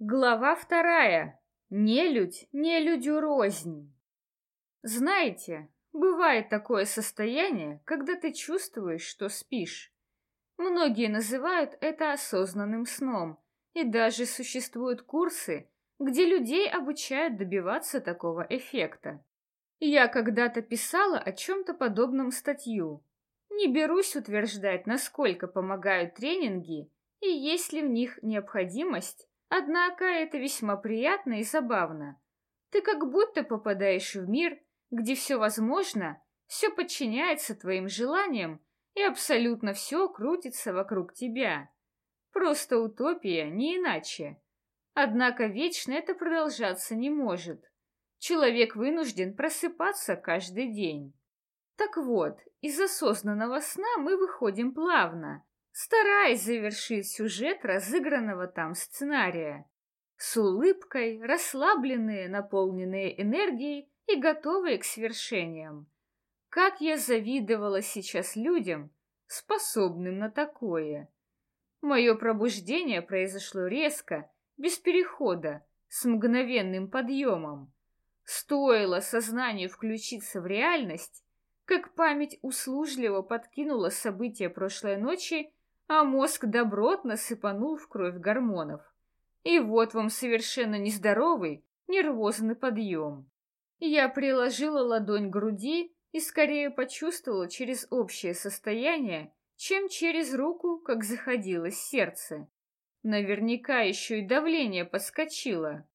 Глава вторая. Нелюдь, нелюдю рознь. Знаете, бывает такое состояние, когда ты чувствуешь, что спишь. Многие называют это осознанным сном, и даже существуют курсы, где людей обучают добиваться такого эффекта. Я когда-то писала о чем-то подобном статью. Не берусь утверждать, насколько помогают тренинги и есть ли в них необходимость, Однако это весьма приятно и забавно. Ты как будто попадаешь в мир, где все возможно, все подчиняется твоим желаниям, и абсолютно все крутится вокруг тебя. Просто утопия, не иначе. Однако вечно это продолжаться не может. Человек вынужден просыпаться каждый день. Так вот, из осознанного сна мы выходим плавно, стараясь завершить сюжет разыгранного там сценария. С улыбкой, расслабленные, наполненные энергией и готовые к свершениям. Как я завидовала сейчас людям, способным на такое. Мое пробуждение произошло резко, без перехода, с мгновенным подъемом. Стоило сознанию включиться в реальность, как память услужливо подкинула события прошлой ночи а мозг добротно сыпанул в кровь гормонов. И вот вам совершенно нездоровый, нервозный подъем. Я приложила ладонь к груди и скорее почувствовала через общее состояние, чем через руку, как заходилось сердце. Наверняка еще и давление подскочило.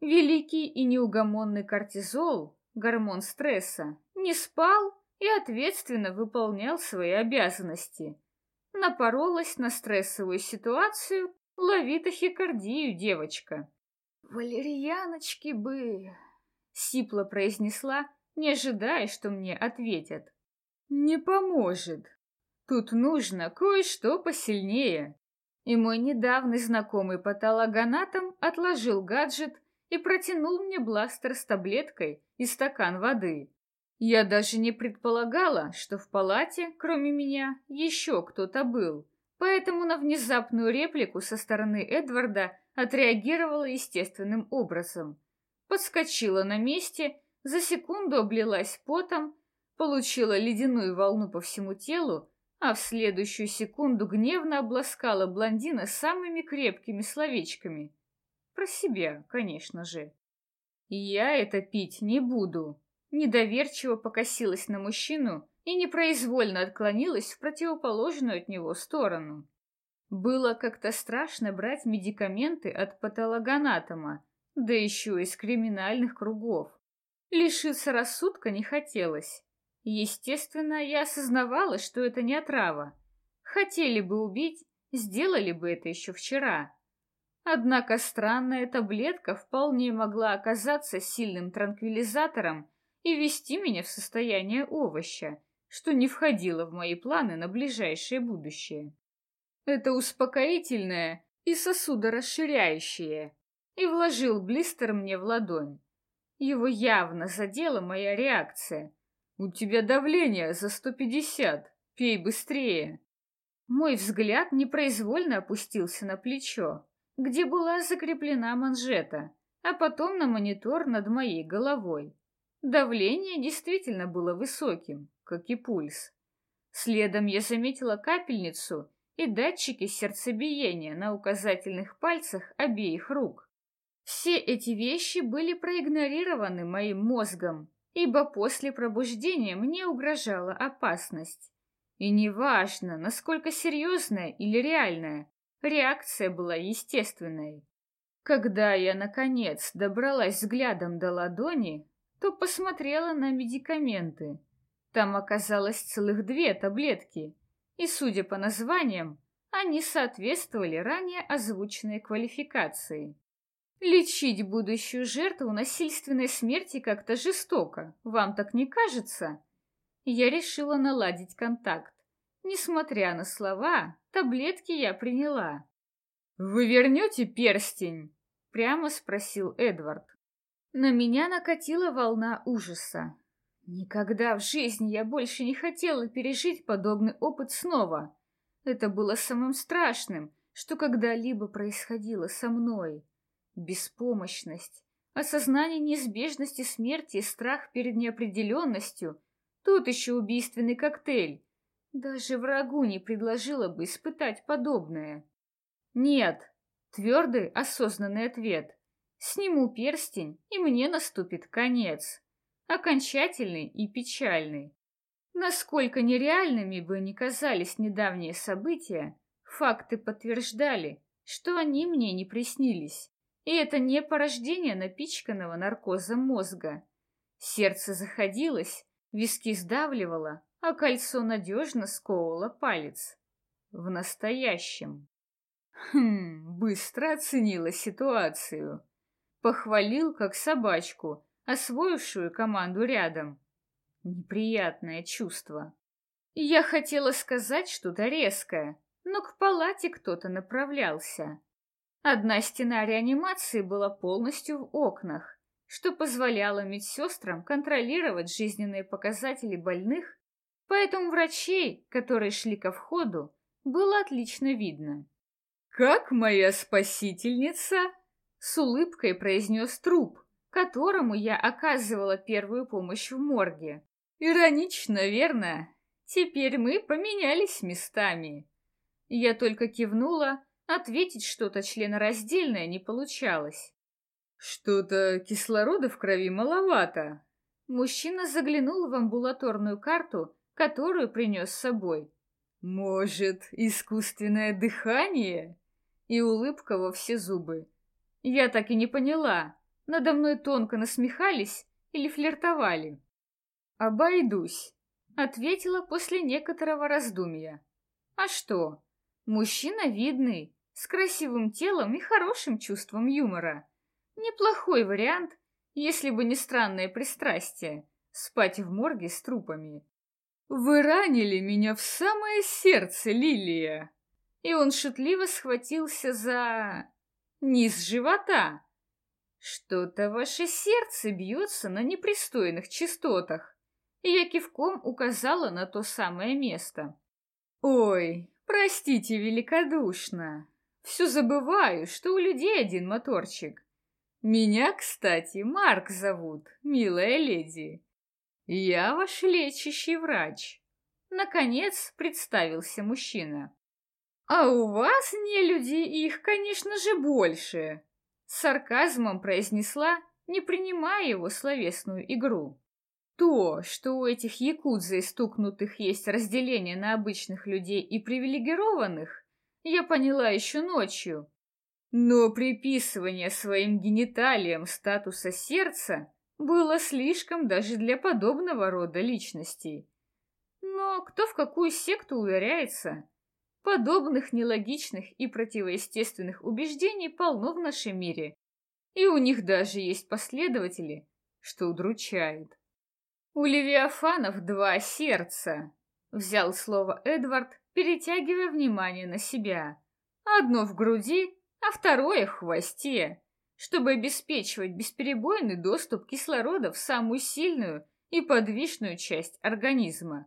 Великий и неугомонный кортизол, гормон стресса, не спал и ответственно выполнял свои обязанности – напоролась на стрессовую ситуацию, лови тахикардию, девочка. «Валерьяночки бы...» — сипло произнесла, не ожидая, что мне ответят. «Не поможет. Тут нужно кое-что посильнее». И мой недавний знакомый патологоанатом отложил гаджет и протянул мне бластер с таблеткой и стакан воды. Я даже не предполагала, что в палате, кроме меня, еще кто-то был, поэтому на внезапную реплику со стороны Эдварда отреагировала естественным образом. Подскочила на месте, за секунду облилась потом, получила ледяную волну по всему телу, а в следующую секунду гневно обласкала блондина самыми крепкими словечками. Про себя, конечно же. «Я это пить не буду», недоверчиво покосилась на мужчину и непроизвольно отклонилась в противоположную от него сторону. Было как-то страшно брать медикаменты от патологоанатома, да еще из криминальных кругов. Лишиться рассудка не хотелось. Естественно, я осознавала, что это не отрава. Хотели бы убить, сделали бы это еще вчера. Однако странная таблетка вполне могла оказаться сильным транквилизатором и ввести меня в состояние овоща, что не входило в мои планы на ближайшее будущее. Это успокоительное и сосудорасширяющее, и вложил блистер мне в ладонь. Его явно задела моя реакция. «У тебя давление за сто пятьдесят, пей быстрее!» Мой взгляд непроизвольно опустился на плечо, где была закреплена манжета, а потом на монитор над моей головой. Давление действительно было высоким, как и пульс. Следом я заметила капельницу и датчики сердцебиения на указательных пальцах обеих рук. Все эти вещи были проигнорированы моим мозгом, ибо после пробуждения мне угрожала опасность. И неважно, насколько серьезная или реальная, реакция была естественной. Когда я, наконец, добралась взглядом до ладони, то посмотрела на медикаменты. Там оказалось целых две таблетки, и, судя по названиям, они соответствовали ранее озвученной квалификации. Лечить будущую жертву насильственной смерти как-то жестоко, вам так не кажется? Я решила наладить контакт. Несмотря на слова, таблетки я приняла. «Вы вернете перстень?» — прямо спросил Эдвард. На меня накатила волна ужаса. Никогда в жизни я больше не хотела пережить подобный опыт снова. Это было самым страшным, что когда-либо происходило со мной. Беспомощность, осознание неизбежности смерти и страх перед неопределенностью — тут еще убийственный коктейль. Даже врагу не предложила бы испытать подобное. Нет, твердый, осознанный ответ. Сниму перстень, и мне наступит конец. Окончательный и печальный. Насколько нереальными бы ни казались недавние события, факты подтверждали, что они мне не приснились. И это не порождение напичканного наркозом мозга. Сердце заходилось, виски сдавливало, а кольцо надежно сковывало палец. В настоящем. Хм, быстро оценила ситуацию. Похвалил, как собачку, освоившую команду рядом. Неприятное чувство. Я хотела сказать что-то резкое, но к палате кто-то направлялся. Одна стена реанимации была полностью в окнах, что позволяло медсестрам контролировать жизненные показатели больных, поэтому врачей, которые шли ко входу, было отлично видно. «Как моя спасительница?» — с улыбкой произнес труп, которому я оказывала первую помощь в морге. «Иронично, верно? Теперь мы поменялись местами». Я только кивнула, Ответить что-то членораздельное не получалось. Что-то кислорода в крови маловато. Мужчина заглянул в амбулаторную карту, которую принес с собой. Может, искусственное дыхание? И улыбка во все зубы. Я так и не поняла, надо мной тонко насмехались или флиртовали. «Обойдусь», — ответила после некоторого раздумья. «А что? Мужчина видный, с красивым телом и хорошим чувством юмора. Неплохой вариант, если бы не странное пристрастие — спать в морге с трупами. «Вы ранили меня в самое сердце, Лилия!» И он шутливо схватился за... низ живота. «Что-то ваше сердце бьется на непристойных частотах». Я кивком указала на то самое место. «Ой, простите великодушно, все забываю, что у людей один моторчик. Меня, кстати, Марк зовут, милая леди. Я ваш лечащий врач. Наконец представился мужчина. А у вас, не люди, их, конечно же, больше. С сарказмом произнесла, не принимая его словесную игру. То, что у этих якудзы стукнутых есть разделение на обычных людей и привилегированных, я поняла еще ночью. Но приписывание своим гениталиям статуса сердца было слишком даже для подобного рода личностей. Но кто в какую секту ударяется? Подобных нелогичных и противоестественных убеждений полно в нашем мире. И у них даже есть последователи, что удручает. У Левиафанов два сердца, взял слово Эдвард, перетягивая внимание на себя. Одно в груди, а второе в хвосте, чтобы обеспечивать бесперебойный доступ кислорода в самую сильную и подвижную часть организма.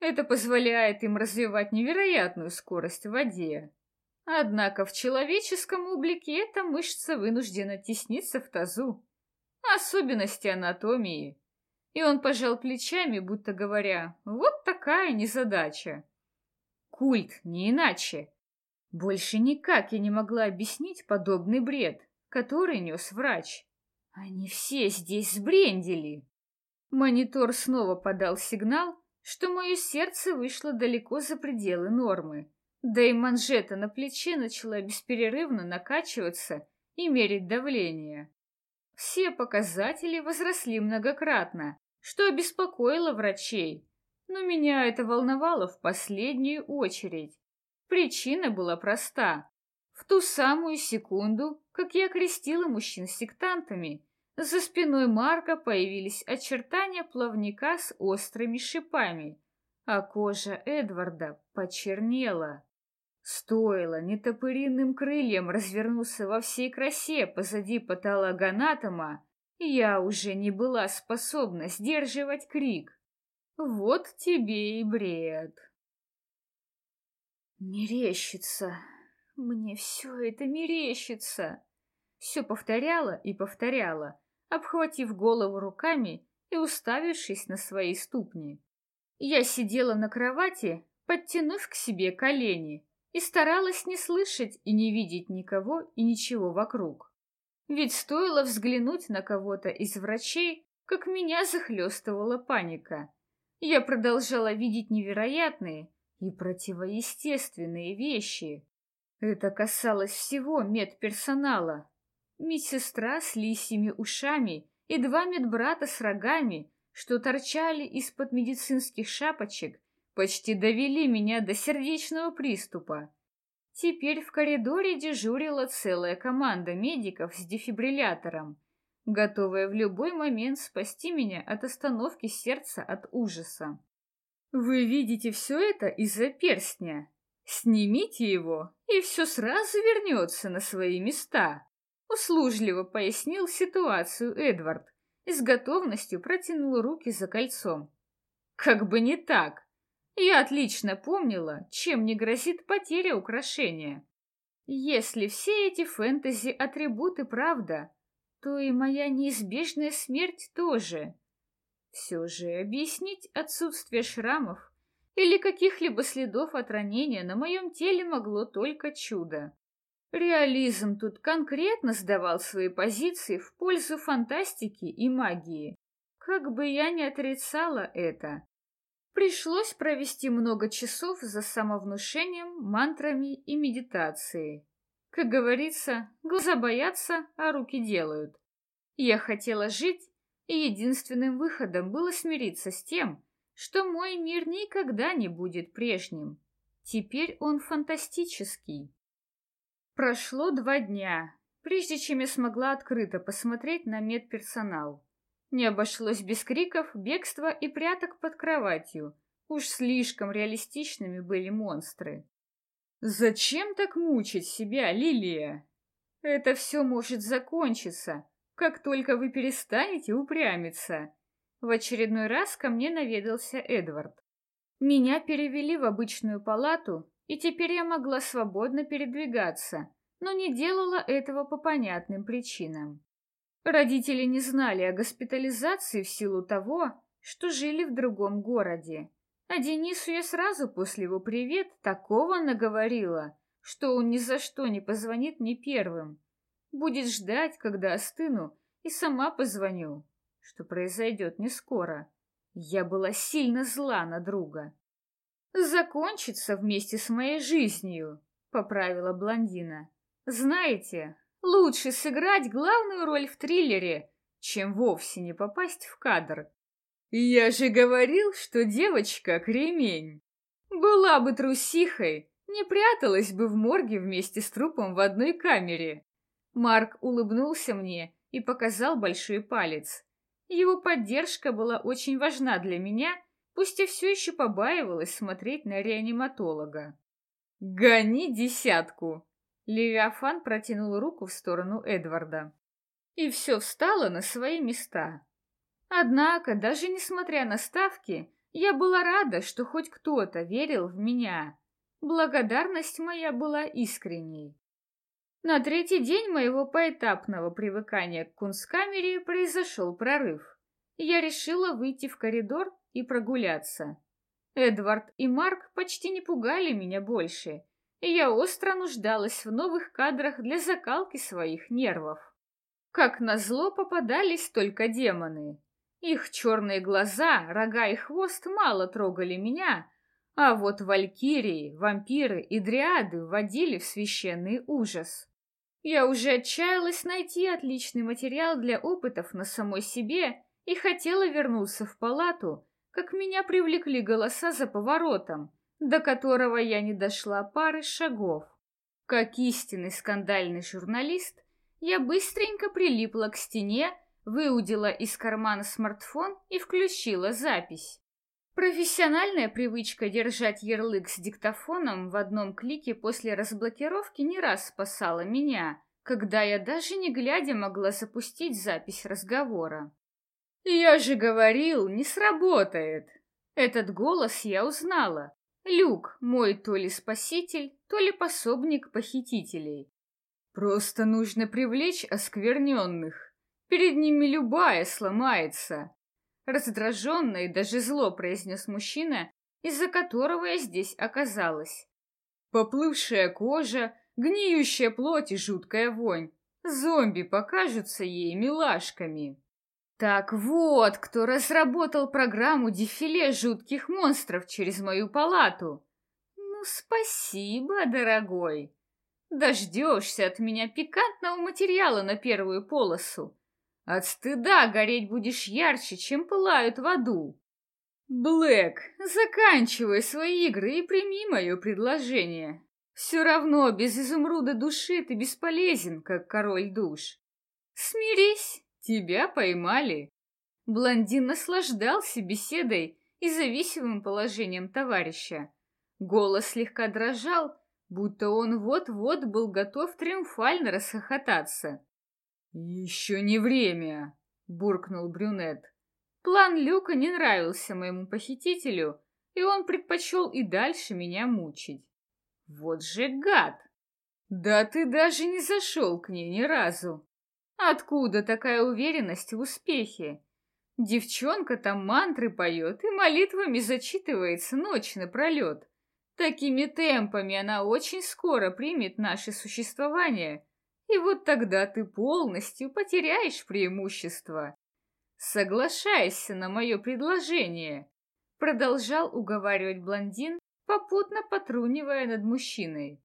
Это позволяет им развивать невероятную скорость в воде. Однако в человеческом облике эта мышца вынуждена тесниться в тазу. Особенности анатомии. И он пожал плечами, будто говоря, вот такая незадача. Культ, не иначе. Больше никак я не могла объяснить подобный бред, который нес врач. Они все здесь сбрендили. Монитор снова подал сигнал, что мое сердце вышло далеко за пределы нормы. Да и манжета на плече начала бесперерывно накачиваться и мерить давление. Все показатели возросли многократно, что обеспокоило врачей но меня это волновало в последнюю очередь. Причина была проста. В ту самую секунду, как я крестила мужчин сектантами, за спиной Марка появились очертания плавника с острыми шипами, а кожа Эдварда почернела. Стоило нетопыриным крыльям развернуться во всей красе позади патологоанатома, я уже не была способна сдерживать крик. Вот тебе и бред. Мерещится. Мне все это мерещится. все повторяла и повторяла, обхватив голову руками и уставившись на свои ступни. Я сидела на кровати, подтянув к себе колени, и старалась не слышать и не видеть никого и ничего вокруг. Ведь стоило взглянуть на кого-то из врачей, как меня захлестывала паника. Я продолжала видеть невероятные и противоестественные вещи. Это касалось всего медперсонала. Медсестра с лисьими ушами и два медбрата с рогами, что торчали из-под медицинских шапочек, почти довели меня до сердечного приступа. Теперь в коридоре дежурила целая команда медиков с дефибриллятором, готовая в любой момент спасти меня от остановки сердца от ужаса. Вы видите все это из-за перстня. Снимите его, и все сразу вернется на свои места. Услужливо пояснил ситуацию Эдвард и с готовностью протянул руки за кольцом. Как бы не так. Я отлично помнила, чем не грозит потеря украшения. Если все эти фэнтези-атрибуты правда, то и моя неизбежная смерть тоже. Все же объяснить отсутствие шрамов или каких-либо следов от ранения на моем теле могло только чудо. Реализм тут конкретно сдавал свои позиции в пользу фантастики и магии. Как бы я ни отрицала это, пришлось провести много часов за самовнушением, мантрами и медитацией. Как говорится, глаза боятся, а руки делают. Я хотела жить, и единственным выходом было смириться с тем, что мой мир никогда не будет прежним. Теперь он фантастический. Прошло два дня, прежде чем я смогла открыто посмотреть на медперсонал. Не обошлось без криков, бегства и пряток под кроватью. Уж слишком реалистичными были монстры. «Зачем так мучить себя, Лилия? Это все может закончиться, как только вы перестанете упрямиться». В очередной раз ко мне наведался Эдвард. Меня перевели в обычную палату, и теперь я могла свободно передвигаться, но не делала этого по понятным причинам. Родители не знали о госпитализации в силу того, что жили в другом городе. А Денису я сразу после его привет такого наговорила, что он ни за что не позвонит мне первым. Будет ждать, когда остыну, и сама позвоню, что произойдет не скоро. Я была сильно зла на друга закончится вместе с моей жизнью», — поправила блондина. «Знаете, лучше сыграть главную роль в триллере, чем вовсе не попасть в кадр». «Я же говорил, что девочка — кремень. Была бы трусихой, не пряталась бы в морге вместе с трупом в одной камере». Марк улыбнулся мне и показал большой палец. Его поддержка была очень важна для меня — пусть и все еще побаивалась смотреть на реаниматолога. «Гони десятку!» Левиафан протянул руку в сторону Эдварда. И все встало на свои места. Однако, даже несмотря на ставки, я была рада, что хоть кто-то верил в меня. Благодарность моя была искренней. На третий день моего поэтапного привыкания к кунсткамере произошел прорыв. Я решила выйти в коридор и прогуляться. Эдвард и Марк почти не пугали меня больше, и я остро нуждалась в новых кадрах для закалки своих нервов. Как назло попадались только демоны. Их черные глаза, рога и хвост мало трогали меня, а вот валькирии, вампиры и дриады вводили в священный ужас. Я уже отчаялась найти отличный материал для опытов на самой себе и хотела вернуться в палату, как меня привлекли голоса за поворотом, до которого я не дошла пары шагов. Как истинный скандальный журналист, я быстренько прилипла к стене, выудила из кармана смартфон и включила запись. Профессиональная привычка держать ярлык с диктофоном в одном клике после разблокировки не раз спасала меня, когда я даже не глядя могла запустить запись разговора. «Я же говорил, не сработает!» Этот голос я узнала. Люк, мой то ли спаситель, то ли пособник похитителей. Просто нужно привлечь оскверненных. Перед ними любая сломается. Раздраженно и даже зло произнес мужчина, из-за которого я здесь оказалась. Поплывшая кожа, гниющая плоть и жуткая вонь. Зомби покажутся ей милашками. Так вот, кто разработал программу дефиле жутких монстров через мою палату. Ну, спасибо, дорогой. Дождешься от меня пикантного материала на первую полосу. От стыда гореть будешь ярче, чем пылают в аду. Блэк, заканчивай свои игры и прими мое предложение. Все равно без изумруда души ты бесполезен, как король душ. Смирись, тебя поймали. Блондин наслаждался беседой и зависимым положением товарища. Голос слегка дрожал, будто он вот-вот был готов триумфально расхохотаться. «Еще не время!» — буркнул брюнет. План Люка не нравился моему похитителю, и он предпочел и дальше меня мучить. Вот же гад! Да ты даже не зашел к ней ни разу. Откуда такая уверенность в успехе? Девчонка там мантры поет и молитвами зачитывается ночь напролет. Такими темпами она очень скоро примет наше существование, и вот тогда ты полностью потеряешь преимущество. Соглашайся на мое предложение, продолжал уговаривать блондин, попутно потрунивая над мужчиной.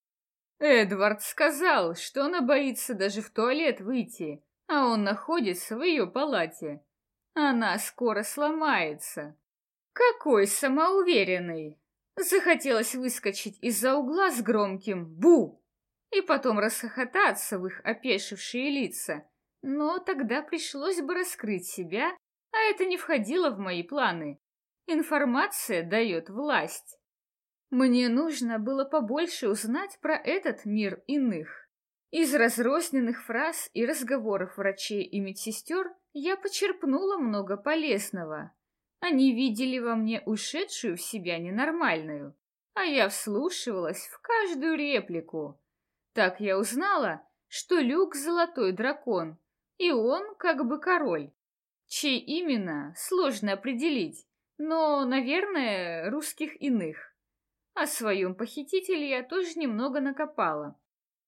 Эдвард сказал, что она боится даже в туалет выйти, а он находится в ее палате. Она скоро сломается. Какой самоуверенный! Захотелось выскочить из-за угла с громким «Бу!» и потом расхохотаться в их опешившие лица. Но тогда пришлось бы раскрыть себя, а это не входило в мои планы. Информация дает власть. Мне нужно было побольше узнать про этот мир иных. Из разрозненных фраз и разговоров врачей и медсестер я почерпнула много полезного. Они видели во мне ушедшую в себя ненормальную, а я вслушивалась в каждую реплику. Так я узнала, что Люк — золотой дракон, и он как бы король. Чей именно, сложно определить, но, наверное, русских иных. О своем похитителе я тоже немного накопала.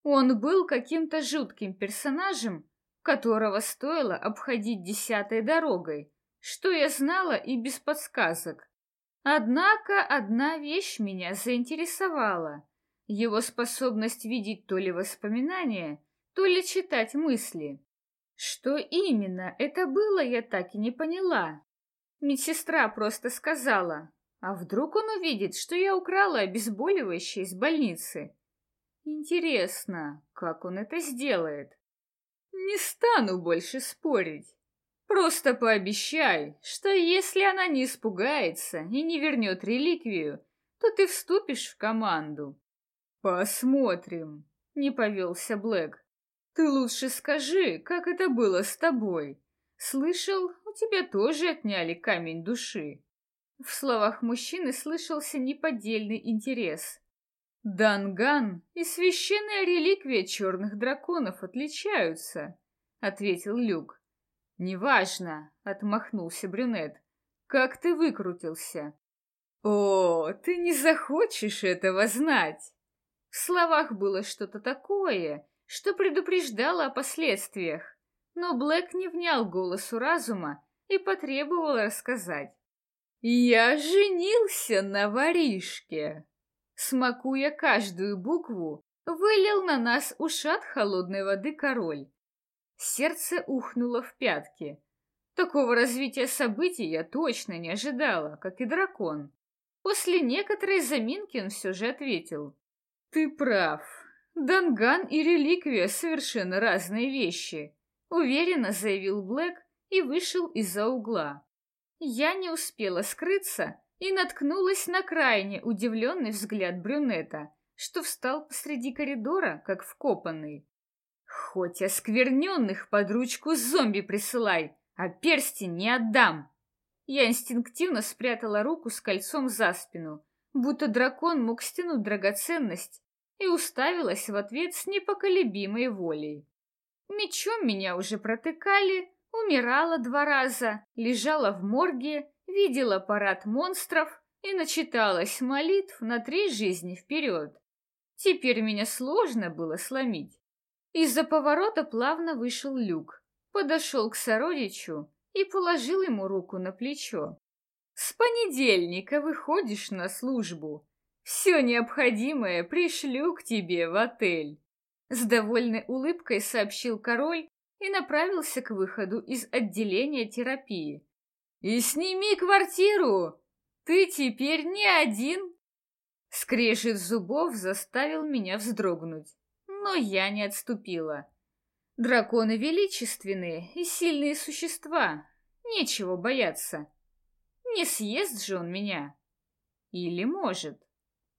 Он был каким-то жутким персонажем, которого стоило обходить десятой дорогой, что я знала и без подсказок. Однако одна вещь меня заинтересовала. Его способность видеть то ли воспоминания, то ли читать мысли. Что именно это было, я так и не поняла. Медсестра просто сказала, а вдруг он увидит, что я украла обезболивающее из больницы? Интересно, как он это сделает? Не стану больше спорить. Просто пообещай, что если она не испугается и не вернет реликвию, то ты вступишь в команду. Посмотрим, не повелся Блэк. Ты лучше скажи, как это было с тобой. Слышал, у тебя тоже отняли камень души. В словах мужчины слышался неподдельный интерес. «Данган и священная реликвия черных драконов отличаются», — ответил Люк. «Неважно», — отмахнулся брюнет. «Как ты выкрутился?» «О, ты не захочешь этого знать!» В словах было что-то такое, что предупреждало о последствиях, но Блэк не внял голосу разума и потребовал рассказать. «Я женился на воришке!» Смакуя каждую букву, вылил на нас ушат холодной воды король. Сердце ухнуло в пятки. Такого развития событий я точно не ожидала, как и дракон. После некоторой заминки он все же ответил. «Ты прав. Данган и реликвия — совершенно разные вещи», — уверенно заявил Блэк и вышел из-за угла. Я не успела скрыться и наткнулась на крайне удивленный взгляд брюнета, что встал посреди коридора, как вкопанный. «Хоть оскверненных под ручку зомби присылай, а перстень не отдам!» Я инстинктивно спрятала руку с кольцом за спину, будто дракон мог стянуть драгоценность, и уставилась в ответ с непоколебимой волей. Мечом меня уже протыкали, умирала два раза, лежала в морге, видела парад монстров и начиталась молитв на три жизни вперед. Теперь меня сложно было сломить. Из-за поворота плавно вышел люк, подошел к сородичу и положил ему руку на плечо. «С понедельника выходишь на службу. Все необходимое пришлю к тебе в отель». С довольной улыбкой сообщил король и направился к выходу из отделения терапии. «И сними квартиру! Ты теперь не один!» Скрежет зубов заставил меня вздрогнуть, но я не отступила. Драконы величественные и сильные существа, нечего бояться. Не съест же он меня. Или может.